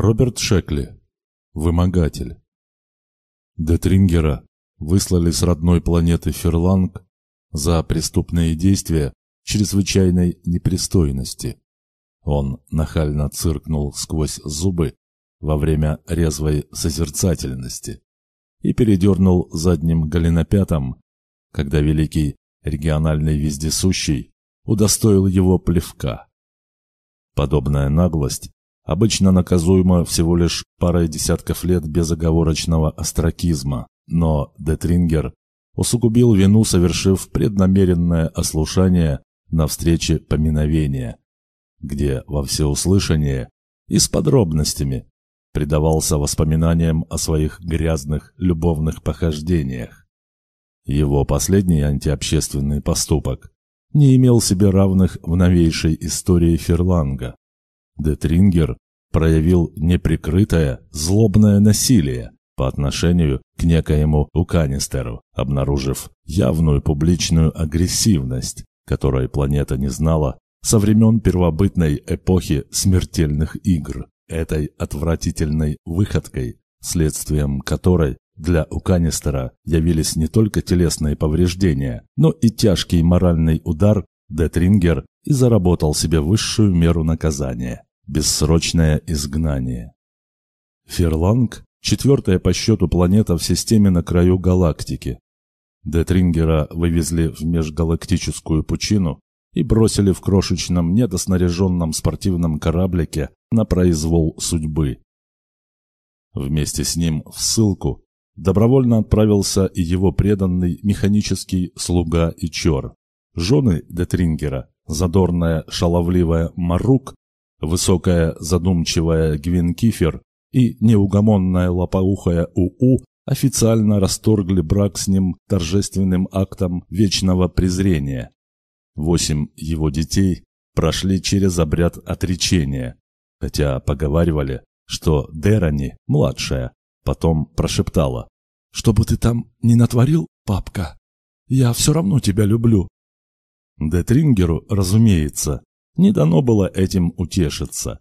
Роберт Шекли. Вымогатель. Детрингера выслали с родной планеты Ферланг за преступные действия чрезвычайной непристойности. Он нахально циркнул сквозь зубы во время резвой созерцательности и передернул задним голенопятом, когда великий региональный вездесущий удостоил его плевка. Подобная наглость обычно наказуема всего лишь парой десятков лет безоговорочного остракизма, но Детрингер усугубил вину, совершив преднамеренное ослушание на встрече поминовения, где во всеуслышание и с подробностями предавался воспоминаниям о своих грязных любовных похождениях. Его последний антиобщественный поступок не имел себе равных в новейшей истории Ферланга. Детрингер проявил неприкрытое, злобное насилие по отношению к некоему Уканистеру, обнаружив явную публичную агрессивность, которой планета не знала со времен первобытной эпохи смертельных игр. Этой отвратительной выходкой, следствием которой для Уканистера явились не только телесные повреждения, но и тяжкий моральный удар, Детрингер и заработал себе высшую меру наказания – бессрочное изгнание. Ферланг – четвертая по счету планета в системе на краю галактики. Детрингера вывезли в межгалактическую пучину и бросили в крошечном недоснаряженном спортивном кораблике на произвол судьбы. Вместе с ним в ссылку добровольно отправился и его преданный механический слуга и чор. Жены Детрингера, задорная шаловливая Марук, высокая задумчивая Гвинкифер и неугомонная лопоухая УУ официально расторгли брак с ним торжественным актом вечного презрения. Восемь его детей прошли через обряд отречения, хотя поговаривали, что Дерани, младшая, Потом прошептала. «Что бы ты там ни натворил, папка, я все равно тебя люблю». Детрингеру, разумеется, не дано было этим утешиться.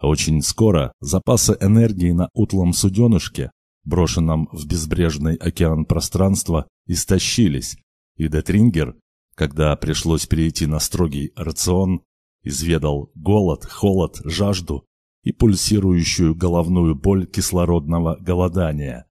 Очень скоро запасы энергии на утлом суденышке, брошенном в безбрежный океан пространства, истощились, и Детрингер, когда пришлось перейти на строгий рацион, изведал голод, холод, жажду и пульсирующую головную боль кислородного голодания.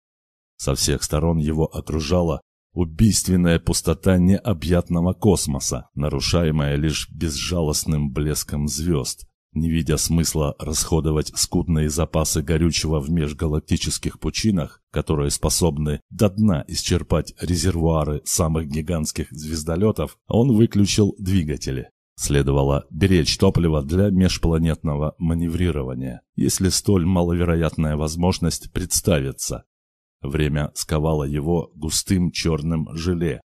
Со всех сторон его окружала убийственная пустота необъятного космоса, нарушаемая лишь безжалостным блеском звезд. Не видя смысла расходовать скудные запасы горючего в межгалактических пучинах, которые способны до дна исчерпать резервуары самых гигантских звездолетов, он выключил двигатели. Следовало беречь топливо для межпланетного маневрирования, если столь маловероятная возможность представится. Время сковало его густым черным желе.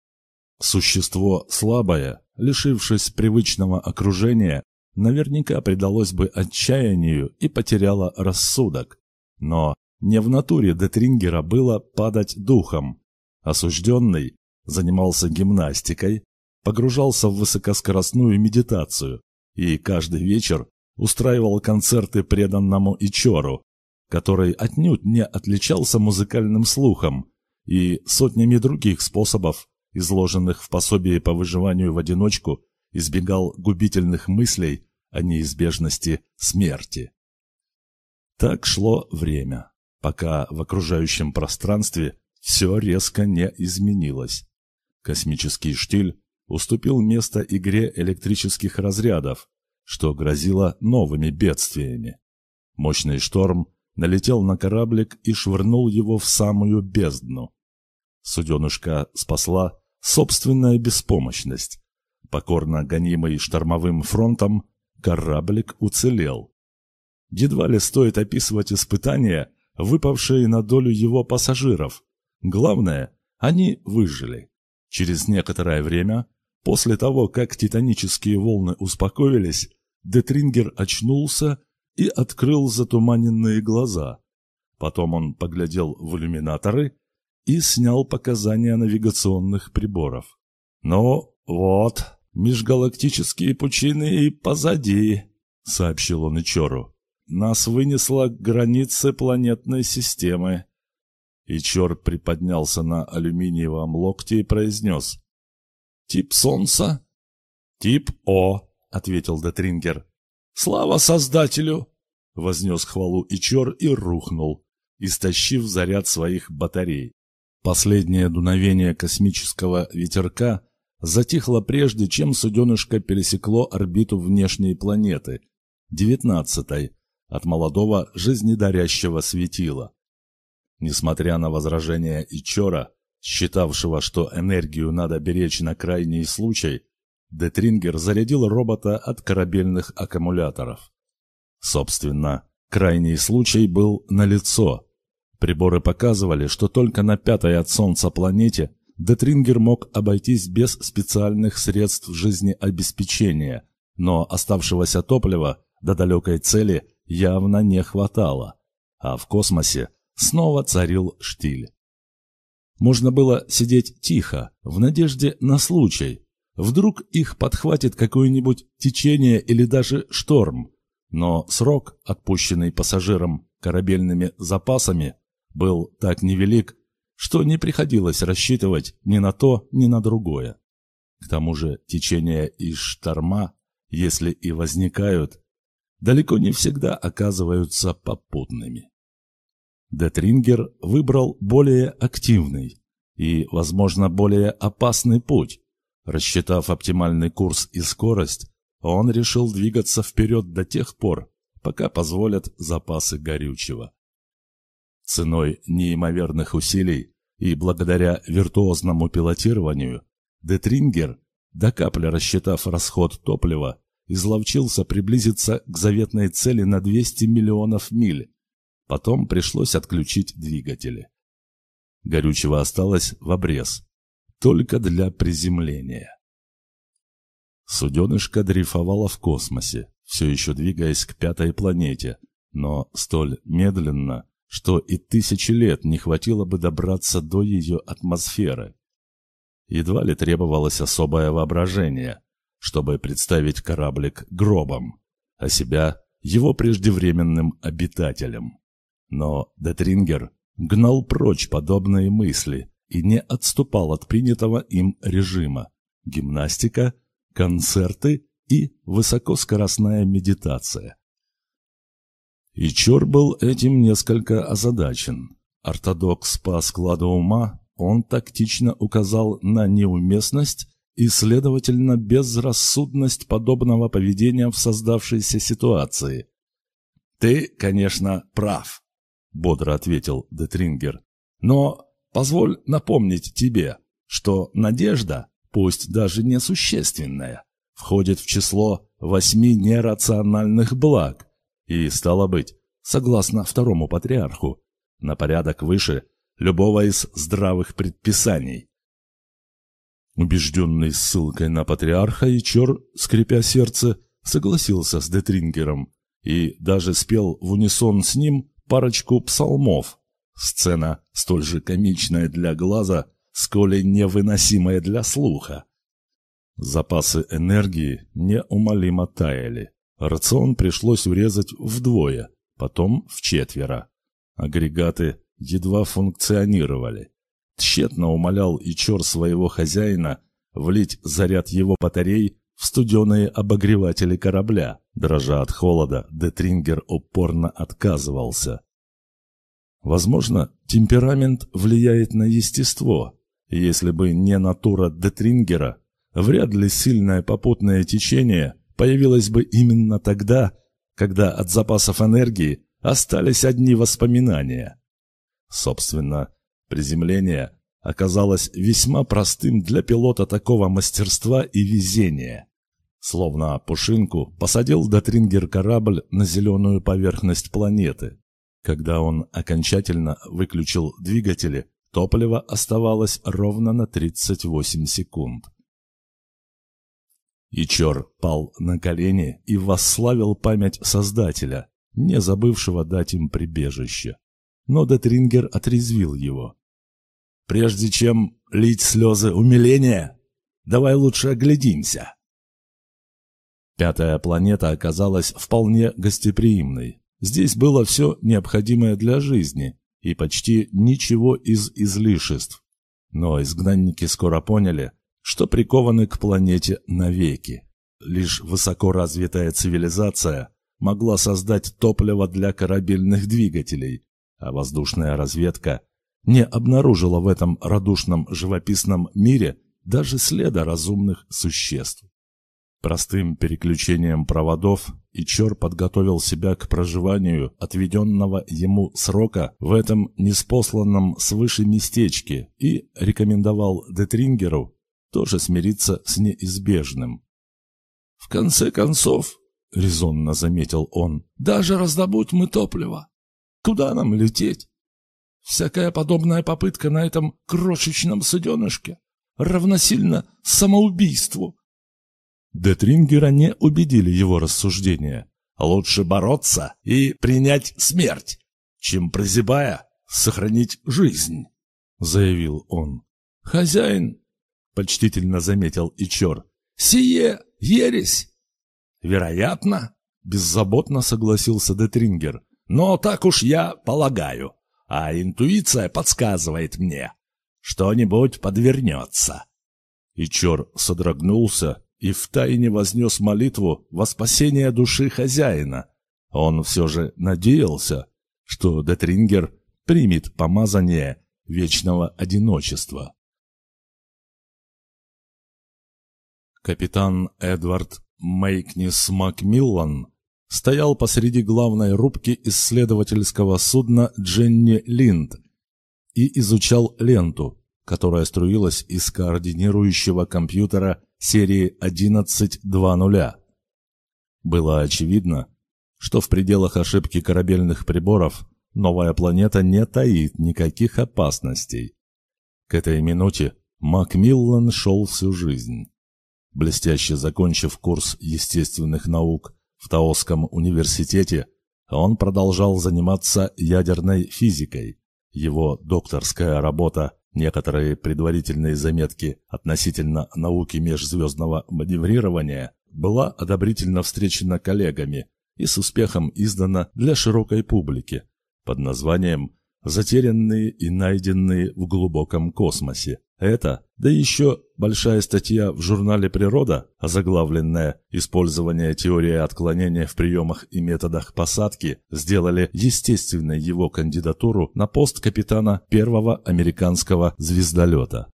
Существо слабое, лишившись привычного окружения, наверняка предалось бы отчаянию и потеряло рассудок. Но не в натуре Детрингера было падать духом. Осужденный занимался гимнастикой, погружался в высокоскоростную медитацию и каждый вечер устраивал концерты преданному Ичору, который отнюдь не отличался музыкальным слухом и сотнями других способов, изложенных в пособии по выживанию в одиночку, избегал губительных мыслей о неизбежности смерти. Так шло время, пока в окружающем пространстве все резко не изменилось. Космический штиль уступил место игре электрических разрядов, что грозило новыми бедствиями. Мощный шторм налетел на кораблик и швырнул его в самую бездну. Суденушка спасла собственная беспомощность. Покорно гонимый штормовым фронтом, кораблик уцелел. Едва ли стоит описывать испытания, выпавшие на долю его пассажиров. Главное, они выжили. Через некоторое время После того, как титанические волны успокоились, Детрингер очнулся и открыл затуманенные глаза. Потом он поглядел в иллюминаторы и снял показания навигационных приборов. «Ну вот, межгалактические пучины и позади», — сообщил он Ичору. нас вынесло к границе планетной системы. И черт приподнялся на алюминиевом локте и произнес. «Тип Солнца?» «Тип О», — ответил Детрингер. «Слава Создателю!» — вознес хвалу Ичор и рухнул, истощив заряд своих батарей. Последнее дуновение космического ветерка затихло прежде, чем суденышко пересекло орбиту внешней планеты, девятнадцатой, от молодого жизнедарящего светила. Несмотря на возражения Ичора, считавшего, что энергию надо беречь на крайний случай, Детрингер зарядил робота от корабельных аккумуляторов. Собственно, крайний случай был налицо. Приборы показывали, что только на пятой от Солнца планете Детрингер мог обойтись без специальных средств жизнеобеспечения, но оставшегося топлива до далекой цели явно не хватало, а в космосе снова царил штиль. Можно было сидеть тихо, в надежде на случай. Вдруг их подхватит какое-нибудь течение или даже шторм. Но срок, отпущенный пассажирам корабельными запасами, был так невелик, что не приходилось рассчитывать ни на то, ни на другое. К тому же течения и шторма, если и возникают, далеко не всегда оказываются попутными. Детрингер выбрал более активный и, возможно, более опасный путь. Рассчитав оптимальный курс и скорость, он решил двигаться вперед до тех пор, пока позволят запасы горючего. Ценой неимоверных усилий и благодаря виртуозному пилотированию, Детрингер, до капли рассчитав расход топлива, изловчился приблизиться к заветной цели на 200 миллионов миль. Потом пришлось отключить двигатели. Горючего осталось в обрез, только для приземления. Суденышко дрейфовало в космосе, все еще двигаясь к пятой планете, но столь медленно, что и тысячи лет не хватило бы добраться до ее атмосферы. Едва ли требовалось особое воображение, чтобы представить кораблик гробом, а себя его преждевременным обитателем. Но Детрингер гнал прочь подобные мысли и не отступал от принятого им режима. Гимнастика, концерты и высокоскоростная медитация. И Чор был этим несколько озадачен. Ортодокс по складу ума, он тактично указал на неуместность и, следовательно, безрассудность подобного поведения в создавшейся ситуации. «Ты, конечно, прав», — бодро ответил Детрингер. «Но позволь напомнить тебе, что надежда, пусть даже несущественная, входит в число восьми нерациональных благ и, стало быть, согласно второму патриарху, на порядок выше любого из здравых предписаний. Убежденный ссылкой на патриарха, Ичор, скрипя сердце, согласился с Детрингером и даже спел в унисон с ним парочку псалмов. Сцена столь же комичная для глаза, сколь и невыносимая для слуха. Запасы энергии неумолимо таяли. Рацион пришлось урезать вдвое, потом в четверо. Агрегаты едва функционировали. Тщетно умолял Ичор своего хозяина влить заряд его батарей в студеные обогреватели корабля. Дрожа от холода, Детрингер упорно отказывался. Возможно, темперамент влияет на естество. Если бы не натура Детрингера, вряд ли сильное попутное течение появилось бы именно тогда, когда от запасов энергии остались одни воспоминания. Собственно, Приземление оказалось весьма простым для пилота такого мастерства и везения. Словно пушинку посадил Датрингер корабль на зеленую поверхность планеты. Когда он окончательно выключил двигатели, топливо оставалось ровно на 38 секунд. Ичор пал на колени и восславил память Создателя, не забывшего дать им прибежище но Детрингер отрезвил его. «Прежде чем лить слезы умиления, давай лучше оглядимся». Пятая планета оказалась вполне гостеприимной. Здесь было все необходимое для жизни и почти ничего из излишеств. Но изгнанники скоро поняли, что прикованы к планете навеки. Лишь высокоразвитая цивилизация могла создать топливо для корабельных двигателей, а воздушная разведка не обнаружила в этом радушном живописном мире даже следа разумных существ. Простым переключением проводов Ичор подготовил себя к проживанию отведенного ему срока в этом неспосланном свыше местечке и рекомендовал Детрингеру тоже смириться с неизбежным. «В конце концов, — резонно заметил он, — даже раздобудь мы топливо. Куда нам лететь? Всякая подобная попытка на этом крошечном суденышке равносильно самоубийству. Детрингера не убедили его рассуждения. Лучше бороться и принять смерть, чем, прозябая, сохранить жизнь, — заявил он. «Хозяин», — почтительно заметил Ичор, — «сие ересь». «Вероятно», — беззаботно согласился Детрингер, — «но так уж я полагаю, а интуиция подсказывает мне, что-нибудь подвернется». Ичор содрогнулся и втайне вознес молитву во спасение души хозяина. Он все же надеялся, что Детрингер примет помазание вечного одиночества. Капитан Эдвард Мейкнис Макмиллан стоял посреди главной рубки исследовательского судна Дженни Линд и изучал ленту, которая струилась из координирующего компьютера серии 11.2.0. Было очевидно, что в пределах ошибки корабельных приборов новая планета не таит никаких опасностей. К этой минуте Макмиллан шел всю жизнь. Блестяще закончив курс естественных наук в Таосском университете, он продолжал заниматься ядерной физикой. Его докторская работа Некоторые предварительные заметки относительно науки межзвездного маневрирования была одобрительно встречена коллегами и с успехом издана для широкой публики под названием «Затерянные и найденные в глубоком космосе». Это, да еще большая статья в журнале «Природа», озаглавленная «Использование теории отклонения в приемах и методах посадки», сделали естественной его кандидатуру на пост капитана первого американского звездолета.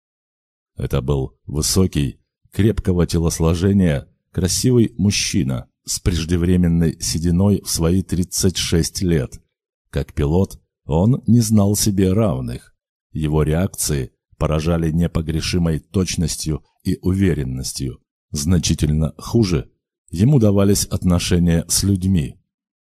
Это был высокий, крепкого телосложения, красивый мужчина с преждевременной сединой в свои 36 лет. Как пилот, он не знал себе равных. Его реакции – поражали непогрешимой точностью и уверенностью. Значительно хуже ему давались отношения с людьми.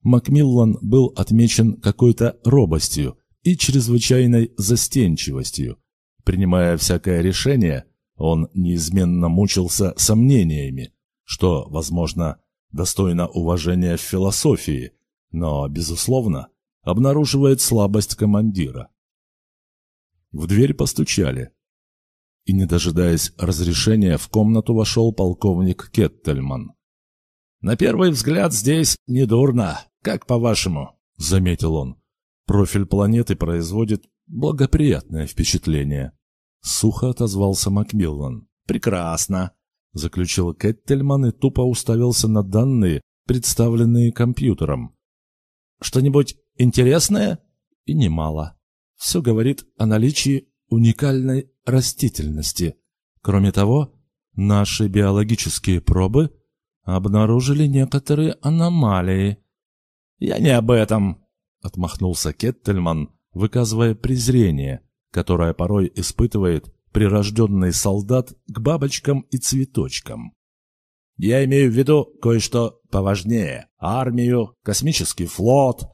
Макмиллан был отмечен какой-то робостью и чрезвычайной застенчивостью. Принимая всякое решение, он неизменно мучился сомнениями, что, возможно, достойно уважения в философии, но, безусловно, обнаруживает слабость командира. В дверь постучали. И, не дожидаясь разрешения, в комнату вошел полковник Кеттельман. «На первый взгляд здесь недурно, как по-вашему?» — заметил он. «Профиль планеты производит благоприятное впечатление». Сухо отозвался Макмиллан. «Прекрасно!» — заключил Кеттельман и тупо уставился на данные, представленные компьютером. «Что-нибудь интересное?» «И немало», все говорит о наличии уникальной растительности. Кроме того, наши биологические пробы обнаружили некоторые аномалии. «Я не об этом», — отмахнулся Кеттельман, выказывая презрение, которое порой испытывает прирожденный солдат к бабочкам и цветочкам. «Я имею в виду кое-что поважнее — армию, космический флот».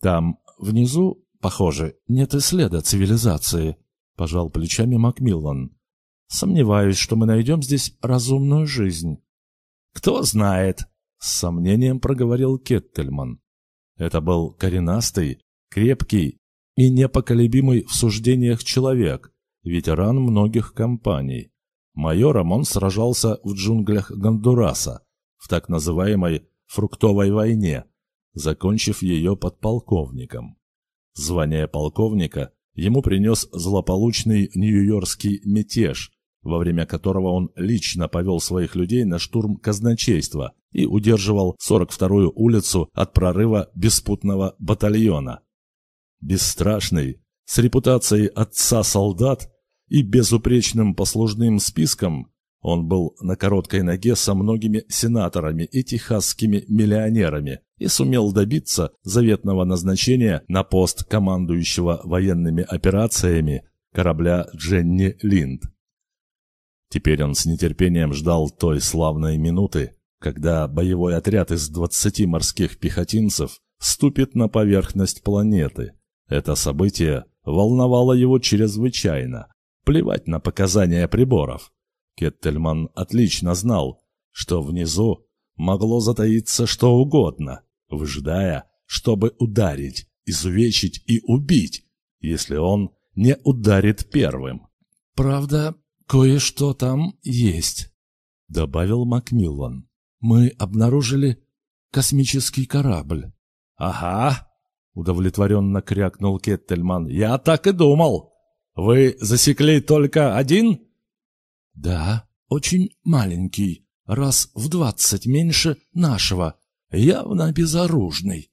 Там внизу Похоже, нет и следа цивилизации, пожал плечами Макмиллан. Сомневаюсь, что мы найдем здесь разумную жизнь. Кто знает, с сомнением проговорил Кеттельман. Это был коренастый, крепкий и непоколебимый в суждениях человек, ветеран многих компаний. Майором он сражался в джунглях Гондураса в так называемой «фруктовой войне», закончив ее подполковником. Звание полковника ему принес злополучный нью-йоркский мятеж, во время которого он лично повел своих людей на штурм казначейства и удерживал 42-ю улицу от прорыва беспутного батальона. Бесстрашный, с репутацией отца солдат и безупречным послужным списком, он был на короткой ноге со многими сенаторами и техасскими миллионерами и сумел добиться заветного назначения на пост командующего военными операциями корабля Дженни Линд. Теперь он с нетерпением ждал той славной минуты, когда боевой отряд из 20 морских пехотинцев ступит на поверхность планеты. Это событие волновало его чрезвычайно. Плевать на показания приборов. Кеттельман отлично знал, что внизу могло затаиться что угодно, выжидая, чтобы ударить, изувечить и убить, если он не ударит первым. «Правда, кое-что там есть», — добавил Макмиллан. «Мы обнаружили космический корабль». «Ага», — удовлетворенно крякнул Кеттельман. «Я так и думал. Вы засекли только один?» Да, очень маленький, раз в двадцать меньше нашего, явно безоружный.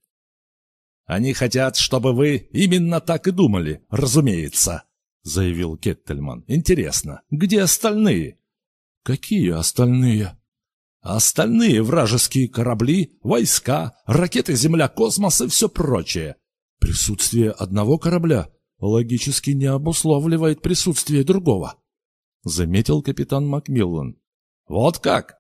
Они хотят, чтобы вы именно так и думали, разумеется, заявил Кеттельман. Интересно, где остальные? Какие остальные? Остальные вражеские корабли, войска, ракеты Земля-космос и все прочее. Присутствие одного корабля логически не обусловливает присутствие другого заметил капитан Макмиллан. Вот как?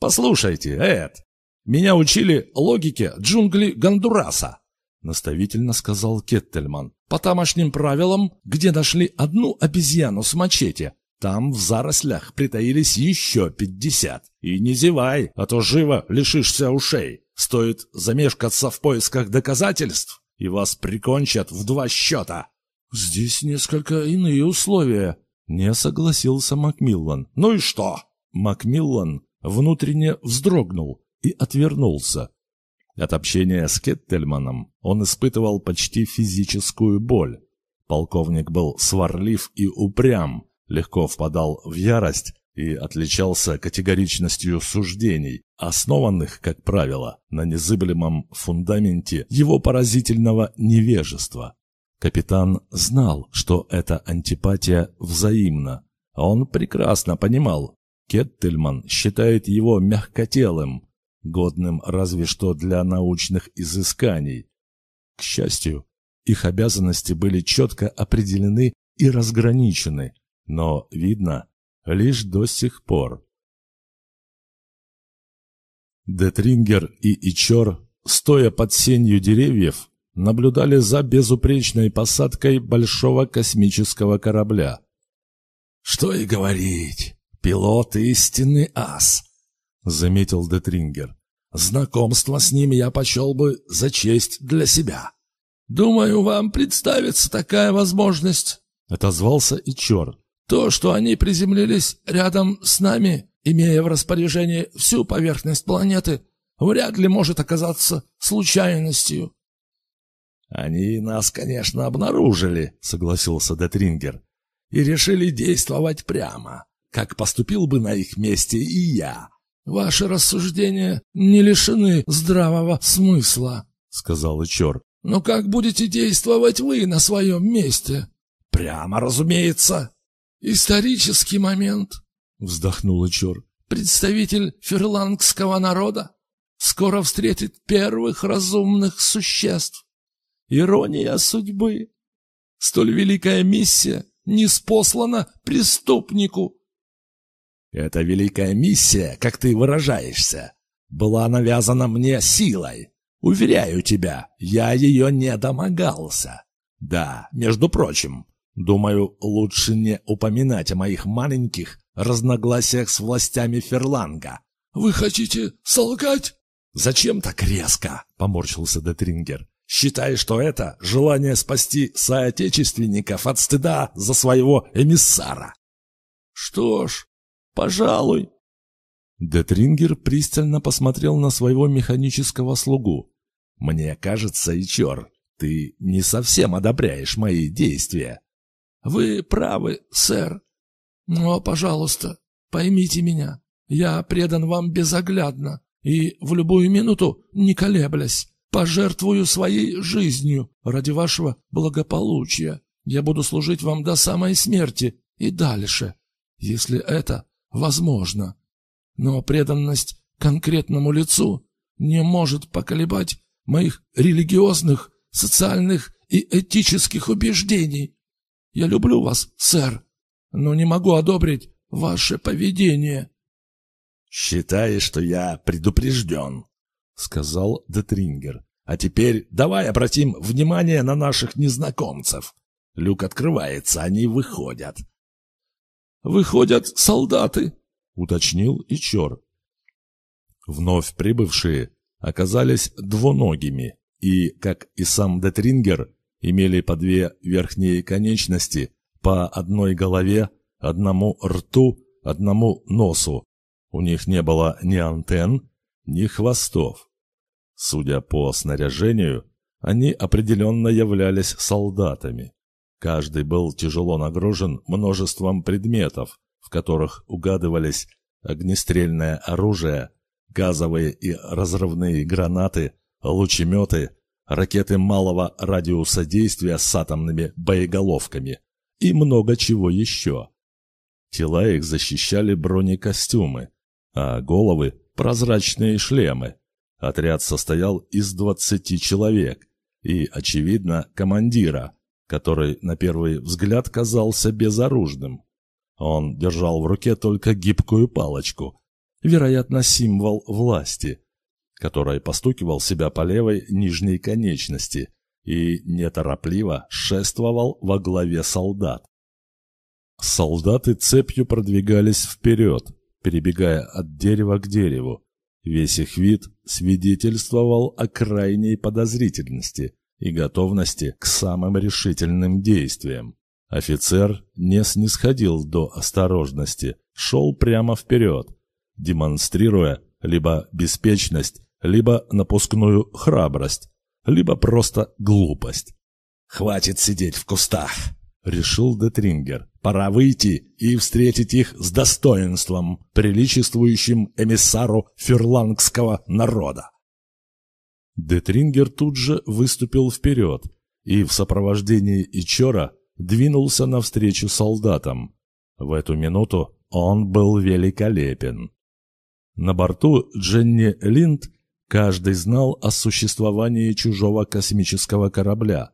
Послушайте, Эд, меня учили логике джунгли Гондураса, наставительно сказал Кеттельман. По тамошним правилам, где нашли одну обезьяну с мачете, там в зарослях притаились еще пятьдесят. И не зевай, а то живо лишишься ушей. Стоит замешкаться в поисках доказательств, и вас прикончат в два счета. Здесь несколько иные условия, не согласился Макмиллан. «Ну и что?» Макмиллан внутренне вздрогнул и отвернулся. От общения с Кеттельманом он испытывал почти физическую боль. Полковник был сварлив и упрям, легко впадал в ярость и отличался категоричностью суждений, основанных, как правило, на незыблемом фундаменте его поразительного невежества. Капитан знал, что эта антипатия взаимна. Он прекрасно понимал, Кеттельман считает его мягкотелым, годным разве что для научных изысканий. К счастью, их обязанности были четко определены и разграничены, но, видно, лишь до сих пор. Детрингер и Ичор, стоя под сенью деревьев, наблюдали за безупречной посадкой большого космического корабля. «Что и говорить, пилот истинный ас», — заметил Детрингер. «Знакомство с ним я почел бы за честь для себя. Думаю, вам представится такая возможность», — отозвался и черт. «То, что они приземлились рядом с нами, имея в распоряжении всю поверхность планеты, вряд ли может оказаться случайностью. «Они нас, конечно, обнаружили», — согласился Детрингер, «и решили действовать прямо, как поступил бы на их месте и я». «Ваши рассуждения не лишены здравого смысла», — сказал Ичор. «Но как будете действовать вы на своем месте?» «Прямо, разумеется». «Исторический момент», — вздохнул Ичор. «Представитель ферлангского народа скоро встретит первых разумных существ. Ирония судьбы. Столь великая миссия не спослана преступнику. Эта великая миссия, как ты выражаешься, была навязана мне силой. Уверяю тебя, я ее не домогался. Да, между прочим, думаю, лучше не упоминать о моих маленьких разногласиях с властями Ферланга. Вы хотите солгать? Зачем так резко? Поморщился Детрингер считая, что это желание спасти соотечественников от стыда за своего эмиссара. Что ж, пожалуй. Детрингер пристально посмотрел на своего механического слугу. Мне кажется, Ичор, ты не совсем одобряешь мои действия. Вы правы, сэр. Но, пожалуйста, поймите меня. Я предан вам безоглядно и в любую минуту, не колеблясь, пожертвую своей жизнью ради вашего благополучия. Я буду служить вам до самой смерти и дальше, если это возможно. Но преданность конкретному лицу не может поколебать моих религиозных, социальных и этических убеждений. Я люблю вас, сэр, но не могу одобрить ваше поведение. «Считай, что я предупрежден», — сказал Детрингер. «А теперь давай обратим внимание на наших незнакомцев. Люк открывается, они выходят». «Выходят солдаты», — уточнил Ичор. Вновь прибывшие оказались двуногими и, как и сам Детрингер, имели по две верхние конечности, по одной голове, одному рту, одному носу. У них не было ни антенн, ни хвостов. Судя по снаряжению, они определенно являлись солдатами. Каждый был тяжело нагружен множеством предметов, в которых угадывались огнестрельное оружие, газовые и разрывные гранаты, лучеметы, ракеты малого радиуса действия с атомными боеголовками и много чего еще. Тела их защищали бронекостюмы, а головы – прозрачные шлемы. Отряд состоял из 20 человек и, очевидно, командира, который на первый взгляд казался безоружным. Он держал в руке только гибкую палочку, вероятно, символ власти, который постукивал себя по левой нижней конечности и неторопливо шествовал во главе солдат. Солдаты цепью продвигались вперед, перебегая от дерева к дереву. Весь их вид свидетельствовал о крайней подозрительности и готовности к самым решительным действиям. Офицер не снисходил до осторожности, шел прямо вперед, демонстрируя либо беспечность, либо напускную храбрость, либо просто глупость. «Хватит сидеть в кустах!» — решил Детрингер. «Пора выйти и встретить их с достоинством, приличествующим эмиссару ферлангского народа». Детрингер тут же выступил вперед и в сопровождении Ичора двинулся навстречу солдатам. В эту минуту он был великолепен. На борту Дженни Линд каждый знал о существовании чужого космического корабля,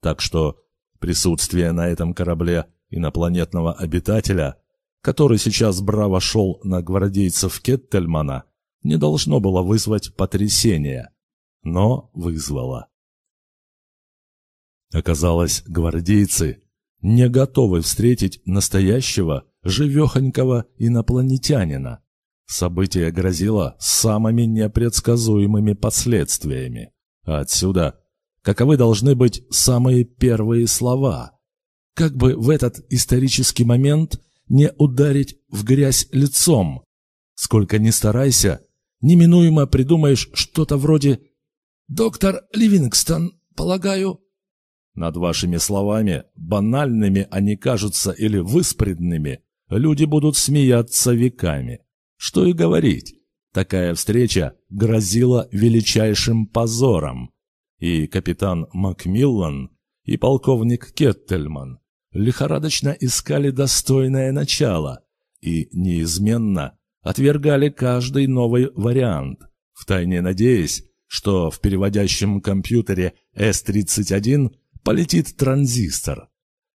так что присутствие на этом корабле инопланетного обитателя, который сейчас браво шел на гвардейцев Кеттельмана, не должно было вызвать потрясения, но вызвало. Оказалось, гвардейцы не готовы встретить настоящего, живехонького инопланетянина, Событие грозило самыми непредсказуемыми последствиями. отсюда, каковы должны быть самые первые слова? Как бы в этот исторический момент не ударить в грязь лицом? Сколько ни старайся, неминуемо придумаешь что-то вроде «Доктор Ливингстон, полагаю...» Над вашими словами, банальными они кажутся или выспредными, люди будут смеяться веками. Что и говорить, такая встреча грозила величайшим позором. И капитан Макмиллан, и полковник Кеттельман лихорадочно искали достойное начало и неизменно отвергали каждый новый вариант, втайне надеясь, что в переводящем компьютере С-31 полетит транзистор.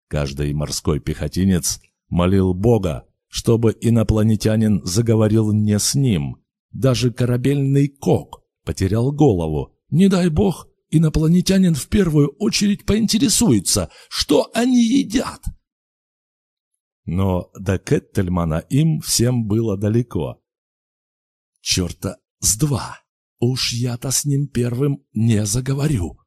Каждый морской пехотинец молил Бога, чтобы инопланетянин заговорил не с ним. Даже корабельный кок потерял голову. Не дай бог, инопланетянин в первую очередь поинтересуется, что они едят. Но до Кеттельмана им всем было далеко. Черта с два! Уж я-то с ним первым не заговорю.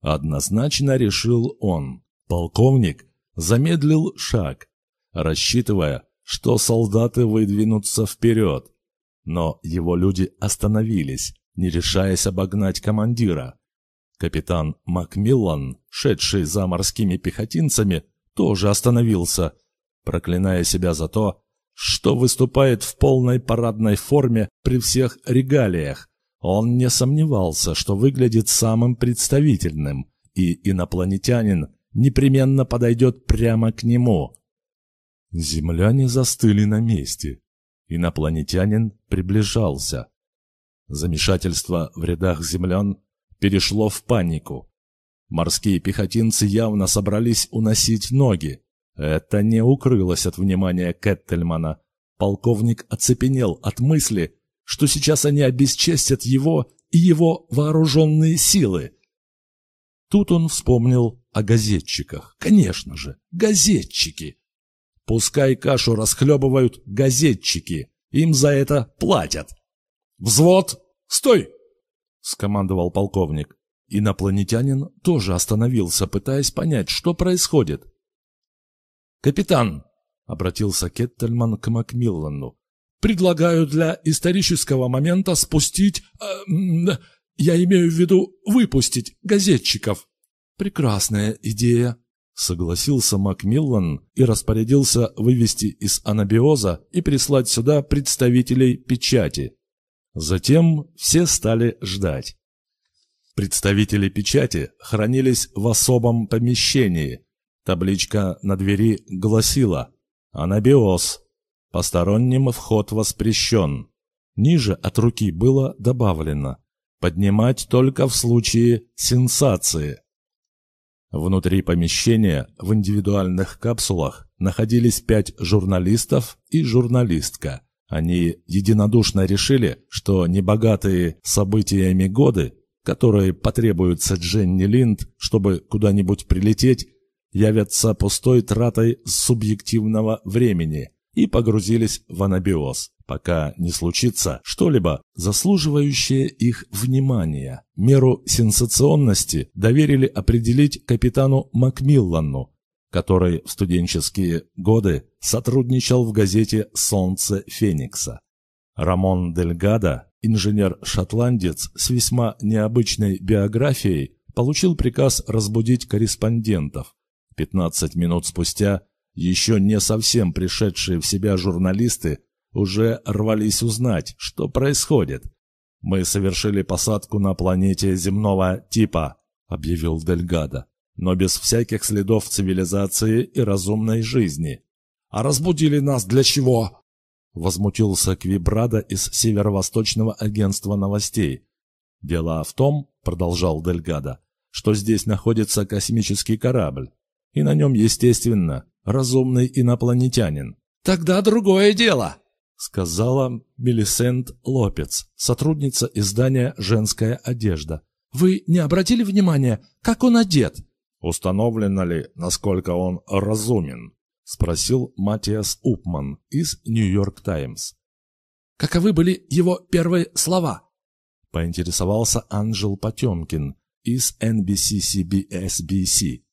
Однозначно решил он. Полковник замедлил шаг, рассчитывая, что солдаты выдвинутся вперед. Но его люди остановились, не решаясь обогнать командира, Капитан Макмиллан, шедший за морскими пехотинцами, тоже остановился, проклиная себя за то, что выступает в полной парадной форме при всех регалиях. Он не сомневался, что выглядит самым представительным, и инопланетянин непременно подойдет прямо к нему. Земляне застыли на месте. Инопланетянин приближался. Замешательство в рядах землян перешло в панику. Морские пехотинцы явно собрались уносить ноги. Это не укрылось от внимания Кэттельмана. Полковник оцепенел от мысли, что сейчас они обесчестят его и его вооруженные силы. Тут он вспомнил о газетчиках. Конечно же, газетчики. Пускай кашу расхлебывают газетчики. Им за это платят. «Взвод! Стой!» — скомандовал полковник. Инопланетянин тоже остановился, пытаясь понять, что происходит. «Капитан!» — обратился Кеттельман к Макмиллану. «Предлагаю для исторического момента спустить... Э, я имею в виду выпустить газетчиков». «Прекрасная идея», — согласился Макмиллан и распорядился вывести из анабиоза и прислать сюда представителей печати. Затем все стали ждать. Представители печати хранились в особом помещении. Табличка на двери гласила «Анабиоз. Посторонним вход воспрещен». Ниже от руки было добавлено «Поднимать только в случае сенсации». Внутри помещения в индивидуальных капсулах находились пять журналистов и журналистка. Они единодушно решили, что небогатые событиями годы, которые потребуются Дженни Линд, чтобы куда-нибудь прилететь, явятся пустой тратой субъективного времени и погрузились в анабиоз, пока не случится что-либо, заслуживающее их внимания. Меру сенсационности доверили определить капитану Макмиллану, который в студенческие годы сотрудничал в газете «Солнце Феникса». Рамон Дельгадо, инженер-шотландец с весьма необычной биографией, получил приказ разбудить корреспондентов. 15 минут спустя еще не совсем пришедшие в себя журналисты уже рвались узнать, что происходит. «Мы совершили посадку на планете земного типа», — объявил Дельгадо но без всяких следов цивилизации и разумной жизни. «А разбудили нас для чего?» Возмутился Квибрада из Северо-Восточного агентства новостей. «Дело в том, — продолжал Дельгадо, — что здесь находится космический корабль, и на нем, естественно, разумный инопланетянин». «Тогда другое дело!» — сказала Мелисент Лопец, сотрудница издания «Женская одежда». «Вы не обратили внимания, как он одет?» «Установлено ли, насколько он разумен?» — спросил Матиас Упман из «Нью-Йорк Таймс». «Каковы были его первые слова?» — поинтересовался Анжел Потемкин из NBC-CBS-BC.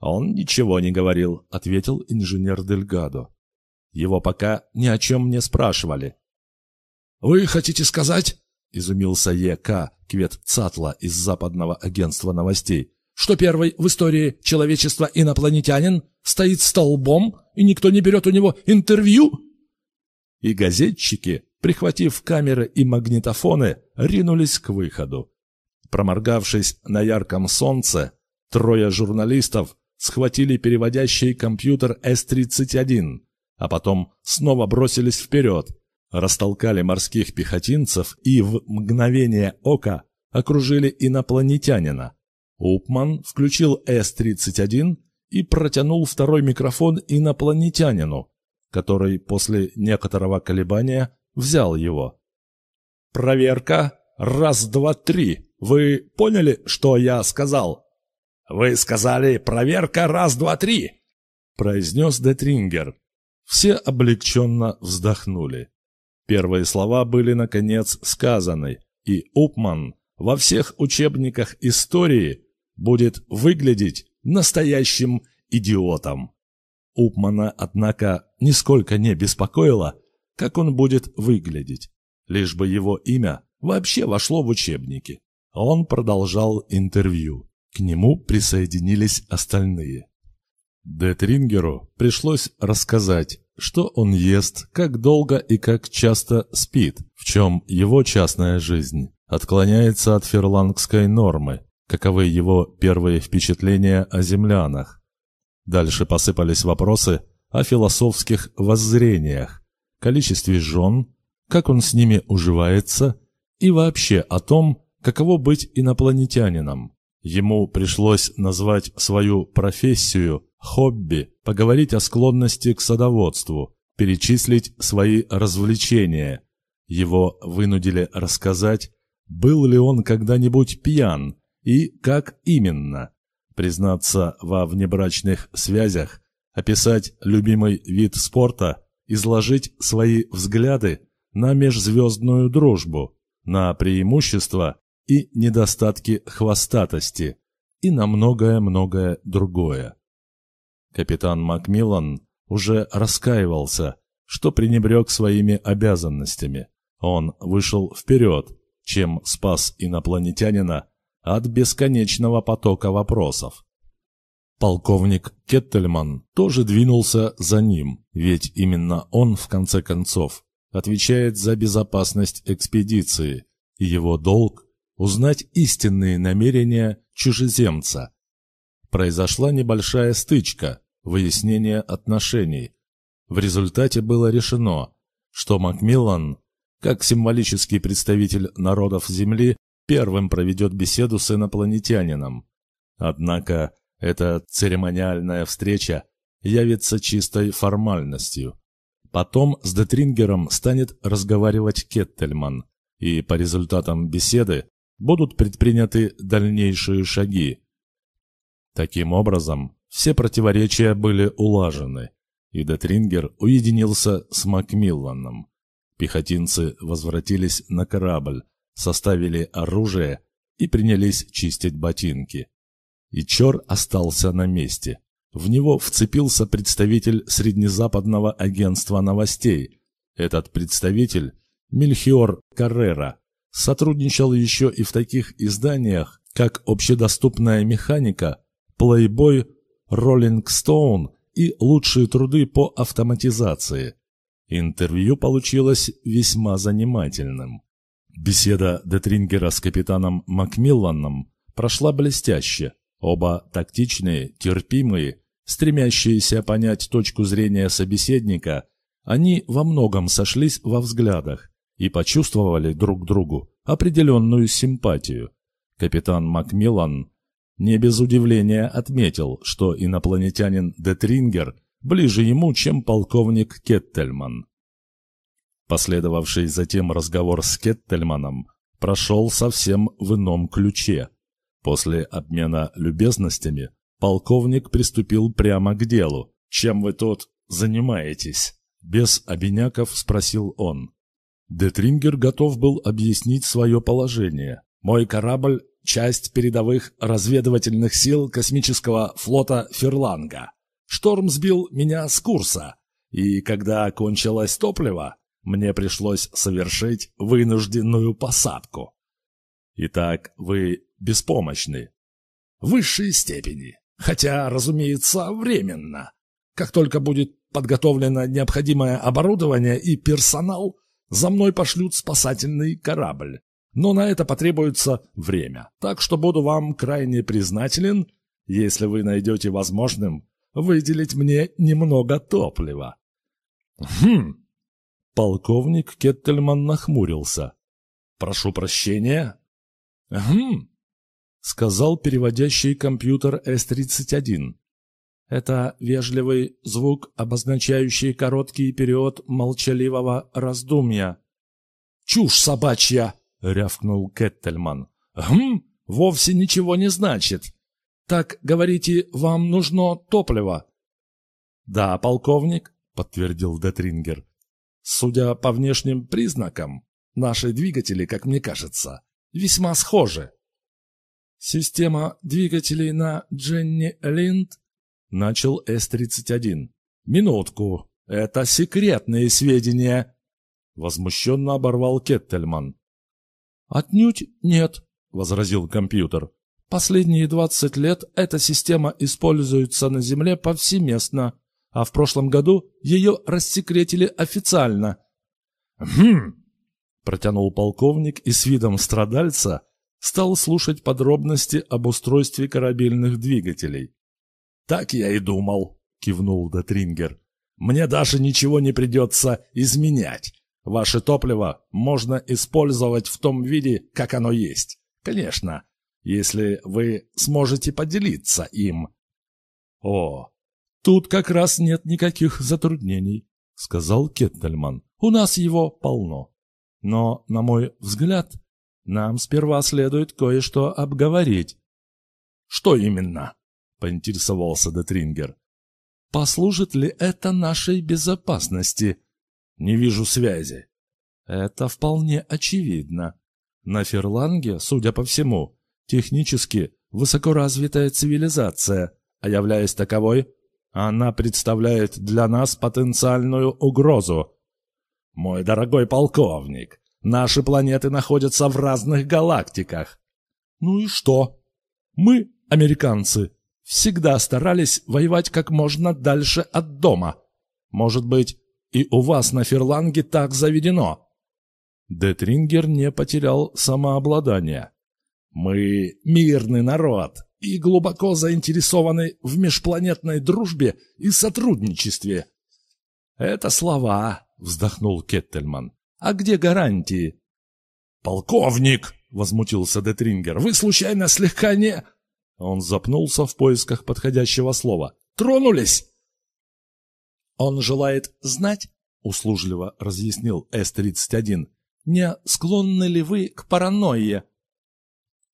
«Он ничего не говорил», — ответил инженер Дельгадо. «Его пока ни о чем не спрашивали». «Вы хотите сказать?» — изумился Е.К. Квет-Цатла из Западного агентства новостей что первый в истории человечества инопланетянин стоит столбом, и никто не берет у него интервью? И газетчики, прихватив камеры и магнитофоны, ринулись к выходу. Проморгавшись на ярком солнце, трое журналистов схватили переводящий компьютер С-31, а потом снова бросились вперед, растолкали морских пехотинцев и в мгновение ока окружили инопланетянина. Упман включил С-31 и протянул второй микрофон инопланетянину, который после некоторого колебания взял его. «Проверка. Раз, два, три. Вы поняли, что я сказал?» «Вы сказали «проверка. Раз, два, три», — произнес Детрингер. Все облегченно вздохнули. Первые слова были, наконец, сказаны, и Упман во всех учебниках истории будет выглядеть настоящим идиотом. Упмана, однако, нисколько не беспокоило, как он будет выглядеть, лишь бы его имя вообще вошло в учебники. Он продолжал интервью. К нему присоединились остальные. Детрингеру пришлось рассказать, что он ест, как долго и как часто спит, в чем его частная жизнь отклоняется от ферлангской нормы, каковы его первые впечатления о землянах. Дальше посыпались вопросы о философских воззрениях, количестве жен, как он с ними уживается и вообще о том, каково быть инопланетянином. Ему пришлось назвать свою профессию хобби, поговорить о склонности к садоводству, перечислить свои развлечения. Его вынудили рассказать, был ли он когда-нибудь пьян и как именно. Признаться во внебрачных связях, описать любимый вид спорта, изложить свои взгляды на межзвездную дружбу, на преимущества и недостатки хвостатости и на многое-многое другое. Капитан Макмиллан уже раскаивался, что пренебрег своими обязанностями. Он вышел вперед, чем спас инопланетянина от бесконечного потока вопросов. Полковник Кеттельман тоже двинулся за ним, ведь именно он, в конце концов, отвечает за безопасность экспедиции, и его долг – узнать истинные намерения чужеземца. Произошла небольшая стычка, выяснение отношений. В результате было решено, что Макмиллан, как символический представитель народов Земли, первым проведет беседу с инопланетянином. Однако эта церемониальная встреча явится чистой формальностью. Потом с Детрингером станет разговаривать Кеттельман, и по результатам беседы будут предприняты дальнейшие шаги. Таким образом, все противоречия были улажены, и Детрингер уединился с Макмилланом. Пехотинцы возвратились на корабль, составили оружие и принялись чистить ботинки. И Чор остался на месте. В него вцепился представитель Среднезападного агентства новостей. Этот представитель, Мельхиор Каррера, сотрудничал еще и в таких изданиях, как «Общедоступная механика», «Плейбой», «Роллинг Стоун» и «Лучшие труды по автоматизации». Интервью получилось весьма занимательным. Беседа Детрингера с капитаном Макмилланом прошла блестяще. Оба тактичные, терпимые, стремящиеся понять точку зрения собеседника, они во многом сошлись во взглядах и почувствовали друг другу определенную симпатию. Капитан Макмиллан не без удивления отметил, что инопланетянин Детрингер ближе ему, чем полковник Кеттельман. Последовавший затем разговор с Кеттельманом прошел совсем в ином ключе. После обмена любезностями полковник приступил прямо к делу. «Чем вы тут занимаетесь?» Без обиняков спросил он. Детрингер готов был объяснить свое положение. «Мой корабль — часть передовых разведывательных сил космического флота Ферланга. Шторм сбил меня с курса, и когда кончилось топливо, мне пришлось совершить вынужденную посадку. Итак, вы беспомощны. В высшей степени. Хотя, разумеется, временно. Как только будет подготовлено необходимое оборудование и персонал, за мной пошлют спасательный корабль. Но на это потребуется время. Так что буду вам крайне признателен, если вы найдете возможным выделить мне немного топлива. Хм, Полковник Кеттельман нахмурился. «Прошу прощения?» «Хм», — сказал переводящий компьютер С-31. Это вежливый звук, обозначающий короткий период молчаливого раздумья. «Чушь собачья!» — рявкнул Кеттельман. «Хм, вовсе ничего не значит. Так, говорите, вам нужно топливо?» «Да, полковник», — подтвердил Детрингер. Судя по внешним признакам, наши двигатели, как мне кажется, весьма схожи. Система двигателей на Дженни Линд начал С-31. Минутку, это секретные сведения. Возмущенно оборвал Кеттельман. Отнюдь нет. возразил компьютер. «Последние двадцать лет эта система используется на Земле повсеместно, а в прошлом году ее рассекретили официально». «Хм!» — протянул полковник и с видом страдальца стал слушать подробности об устройстве корабельных двигателей. «Так я и думал», — кивнул Детрингер. «Мне даже ничего не придется изменять. Ваше топливо можно использовать в том виде, как оно есть. Конечно, если вы сможете поделиться им». «О, тут как раз нет никаких затруднений», — сказал Кеттельман. «У нас его полно. Но, на мой взгляд, нам сперва следует кое-что обговорить. Что именно? поинтересовался Детрингер. Послужит ли это нашей безопасности? Не вижу связи. Это вполне очевидно. На Ферланге, судя по всему, технически высокоразвитая цивилизация, а являясь таковой, она представляет для нас потенциальную угрозу. Мой дорогой полковник, Наши планеты находятся в разных галактиках. Ну и что? Мы, американцы, всегда старались воевать как можно дальше от дома. Может быть, и у вас на Ферланге так заведено? Детрингер не потерял самообладание. Мы мирный народ и глубоко заинтересованы в межпланетной дружбе и сотрудничестве. Это слова, вздохнул Кеттельман. А где гарантии? Полковник, возмутился Детрингер, вы случайно слегка не... Он запнулся в поисках подходящего слова. Тронулись? Он желает знать, услужливо разъяснил С-31, не склонны ли вы к паранойе?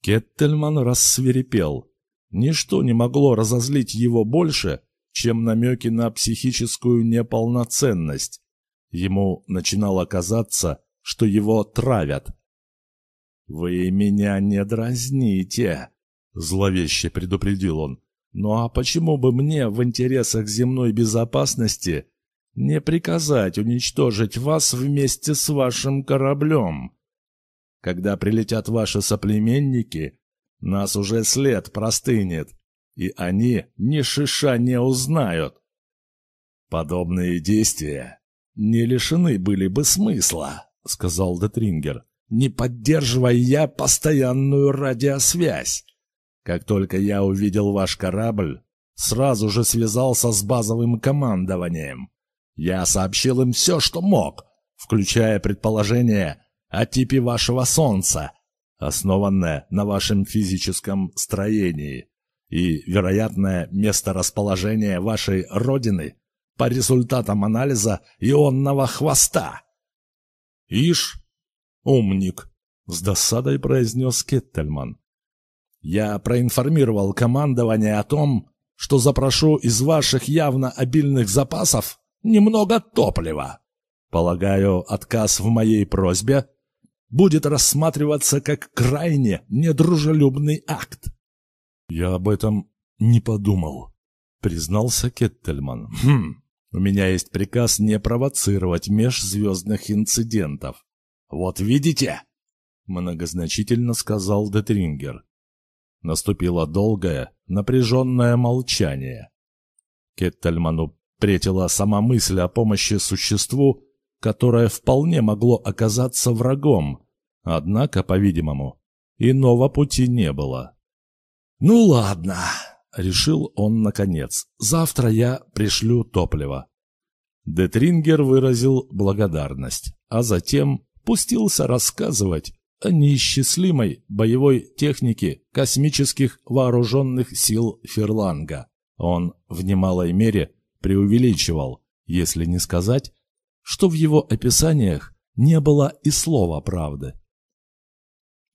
Кеттельман рассверепел. Ничто не могло разозлить его больше, чем намеки на психическую неполноценность. Ему начинало казаться, что его травят. «Вы меня не дразните», — зловеще предупредил он. «Ну а почему бы мне в интересах земной безопасности не приказать уничтожить вас вместе с вашим кораблем? Когда прилетят ваши соплеменники, нас уже след простынет, и они ни шиша не узнают. Подобные действия «Не лишены были бы смысла», — сказал Детрингер, «не поддерживая я постоянную радиосвязь. Как только я увидел ваш корабль, сразу же связался с базовым командованием. Я сообщил им все, что мог, включая предположение о типе вашего Солнца, основанное на вашем физическом строении, и вероятное месторасположение вашей Родины по результатам анализа ионного хвоста. «Ишь, умник!» — с досадой произнес Кеттельман. «Я проинформировал командование о том, что запрошу из ваших явно обильных запасов немного топлива. Полагаю, отказ в моей просьбе будет рассматриваться как крайне недружелюбный акт». «Я об этом не подумал», — признался Кеттельман. «Хм, у меня есть приказ не провоцировать межзвездных инцидентов. Вот видите?» Многозначительно сказал Детрингер. Наступило долгое, напряженное молчание. Кеттельману претила сама мысль о помощи существу, которое вполне могло оказаться врагом, однако, по-видимому, иного пути не было. «Ну ладно», — решил он наконец. «Завтра я пришлю топливо». Детрингер выразил благодарность, а затем пустился рассказывать о неисчислимой боевой технике космических вооруженных сил Ферланга. Он в немалой мере преувеличивал, если не сказать, что в его описаниях не было и слова правды.